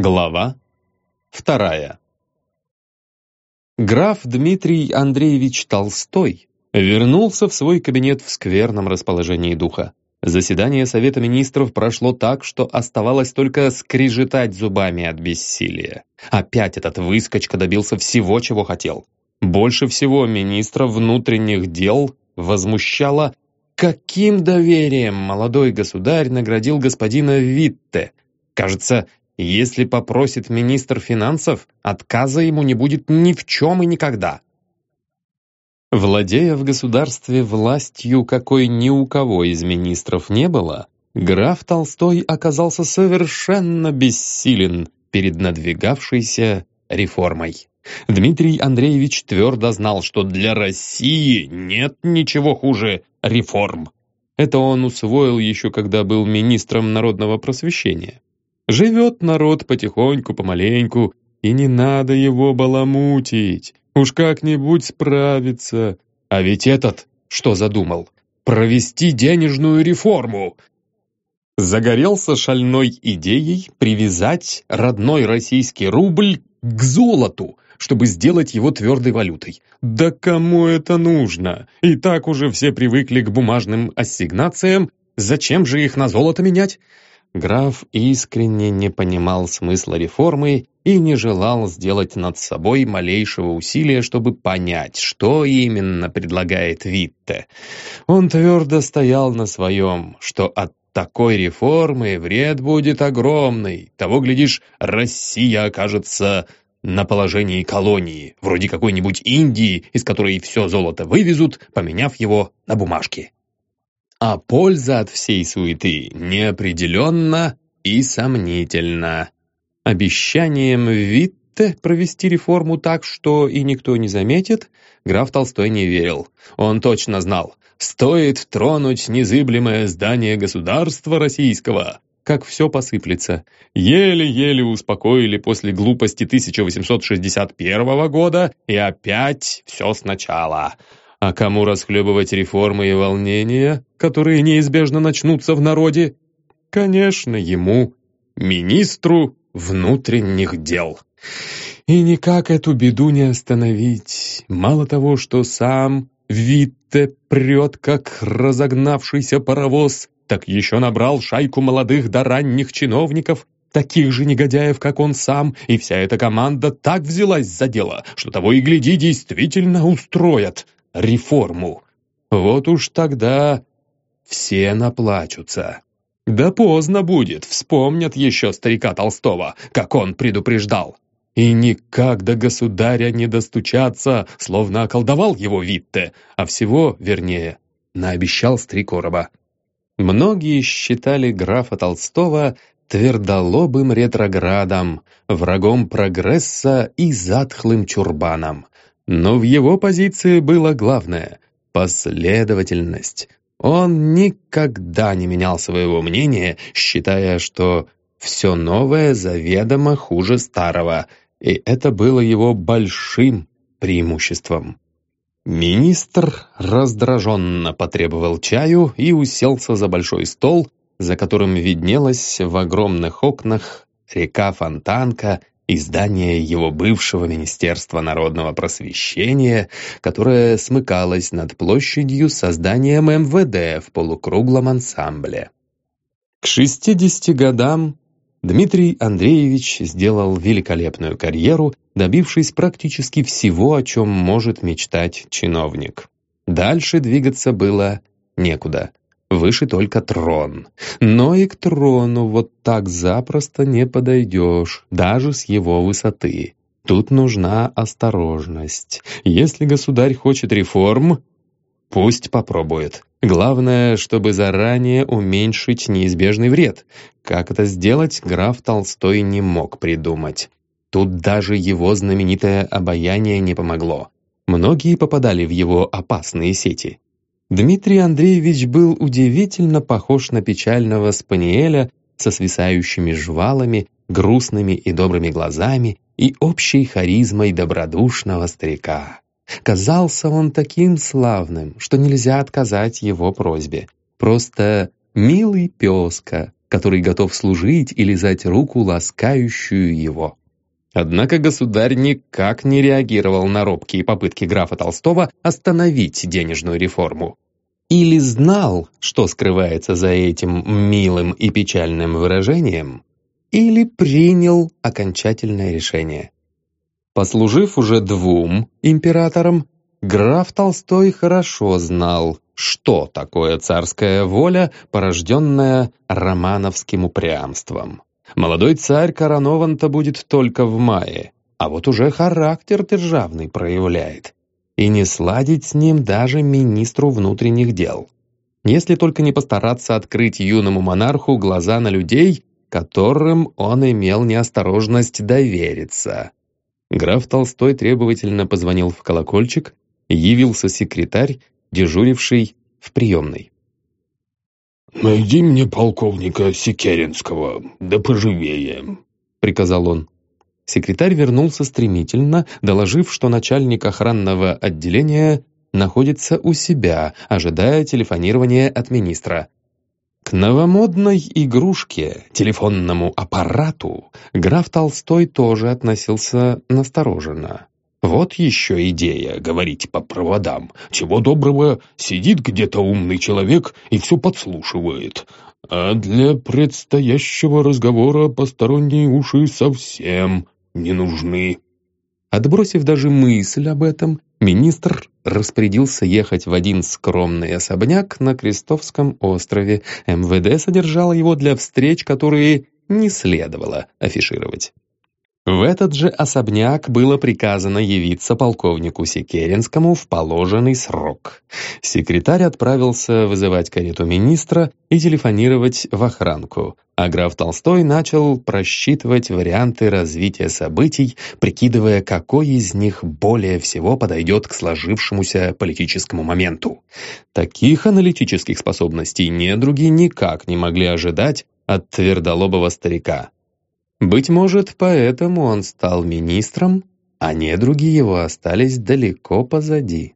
Глава вторая. Граф Дмитрий Андреевич Толстой вернулся в свой кабинет в скверном расположении духа. Заседание Совета Министров прошло так, что оставалось только скрежетать зубами от бессилия. Опять этот выскочка добился всего, чего хотел. Больше всего министра внутренних дел возмущало, каким доверием молодой государь наградил господина Витте, Кажется, если попросит министр финансов, отказа ему не будет ни в чем и никогда. Владея в государстве властью, какой ни у кого из министров не было, граф Толстой оказался совершенно бессилен перед надвигавшейся реформой. Дмитрий Андреевич твердо знал, что для России нет ничего хуже реформ. Это он усвоил еще когда был министром народного просвещения. Живет народ потихоньку, помаленьку, и не надо его баламутить. Уж как-нибудь справится. А ведь этот что задумал? Провести денежную реформу. Загорелся шальной идеей привязать родной российский рубль к золоту, чтобы сделать его твердой валютой. Да кому это нужно? И так уже все привыкли к бумажным ассигнациям. Зачем же их на золото менять? Граф искренне не понимал смысла реформы и не желал сделать над собой малейшего усилия, чтобы понять, что именно предлагает Витте. Он твердо стоял на своем, что от такой реформы вред будет огромный. Того, глядишь, Россия окажется на положении колонии, вроде какой-нибудь Индии, из которой все золото вывезут, поменяв его на бумажки а польза от всей суеты неопределенна и сомнительна. Обещанием Витте провести реформу так, что и никто не заметит, граф Толстой не верил. Он точно знал, стоит тронуть незыблемое здание государства российского, как все посыплется. Еле-еле успокоили после глупости 1861 года, и опять все сначала. А кому расхлебывать реформы и волнения, которые неизбежно начнутся в народе? Конечно, ему, министру внутренних дел. И никак эту беду не остановить. Мало того, что сам Витте прет, как разогнавшийся паровоз, так еще набрал шайку молодых до ранних чиновников, таких же негодяев, как он сам, и вся эта команда так взялась за дело, что того и гляди действительно устроят реформу. Вот уж тогда все наплачутся. Да поздно будет, вспомнят еще старика Толстого, как он предупреждал. И никак до государя не достучаться, словно околдовал его Витте, а всего, вернее, наобещал Стрекороба. Многие считали графа Толстого твердолобым ретроградом, врагом прогресса и затхлым чурбаном. Но в его позиции было главное — последовательность. Он никогда не менял своего мнения, считая, что все новое заведомо хуже старого, и это было его большим преимуществом. Министр раздраженно потребовал чаю и уселся за большой стол, за которым виднелась в огромных окнах река Фонтанка и здание его бывшего Министерства народного просвещения, которое смыкалось над площадью со зданием МВД в полукруглом ансамбле. К 60 годам Дмитрий Андреевич сделал великолепную карьеру, добившись практически всего, о чем может мечтать чиновник. Дальше двигаться было некуда выше только трон. Но и к трону вот так запросто не подойдешь, даже с его высоты. Тут нужна осторожность. Если государь хочет реформ, пусть попробует. Главное, чтобы заранее уменьшить неизбежный вред. Как это сделать, граф Толстой не мог придумать. Тут даже его знаменитое обаяние не помогло. Многие попадали в его опасные сети. Дмитрий Андреевич был удивительно похож на печального спаниеля со свисающими жвалами, грустными и добрыми глазами и общей харизмой добродушного старика. Казался он таким славным, что нельзя отказать его просьбе. Просто милый песка, который готов служить и лизать руку, ласкающую его. Однако государь никак не реагировал на робкие попытки графа Толстого остановить денежную реформу. Или знал, что скрывается за этим милым и печальным выражением, или принял окончательное решение. Послужив уже двум императорам, граф Толстой хорошо знал, что такое царская воля, порожденная романовским упрямством. Молодой царь коронован-то будет только в мае, а вот уже характер державный проявляет. И не сладить с ним даже министру внутренних дел. Если только не постараться открыть юному монарху глаза на людей, которым он имел неосторожность довериться. Граф Толстой требовательно позвонил в колокольчик, явился секретарь, дежуривший в приемной. «Найди мне полковника Секеринского, да поживее», — приказал он. Секретарь вернулся стремительно, доложив, что начальник охранного отделения находится у себя, ожидая телефонирования от министра. К новомодной игрушке, телефонному аппарату, граф Толстой тоже относился настороженно. Вот еще идея говорить по проводам. Чего доброго, сидит где-то умный человек и все подслушивает. А для предстоящего разговора посторонние уши совсем не нужны. Отбросив даже мысль об этом, министр распорядился ехать в один скромный особняк на Крестовском острове. МВД содержало его для встреч, которые не следовало афишировать. В этот же особняк было приказано явиться полковнику Секеринскому в положенный срок. Секретарь отправился вызывать карету министра и телефонировать в охранку, а граф Толстой начал просчитывать варианты развития событий, прикидывая, какой из них более всего подойдет к сложившемуся политическому моменту. Таких аналитических способностей недруги никак не могли ожидать от твердолобого старика. Быть может, поэтому он стал министром, а недруги его остались далеко позади.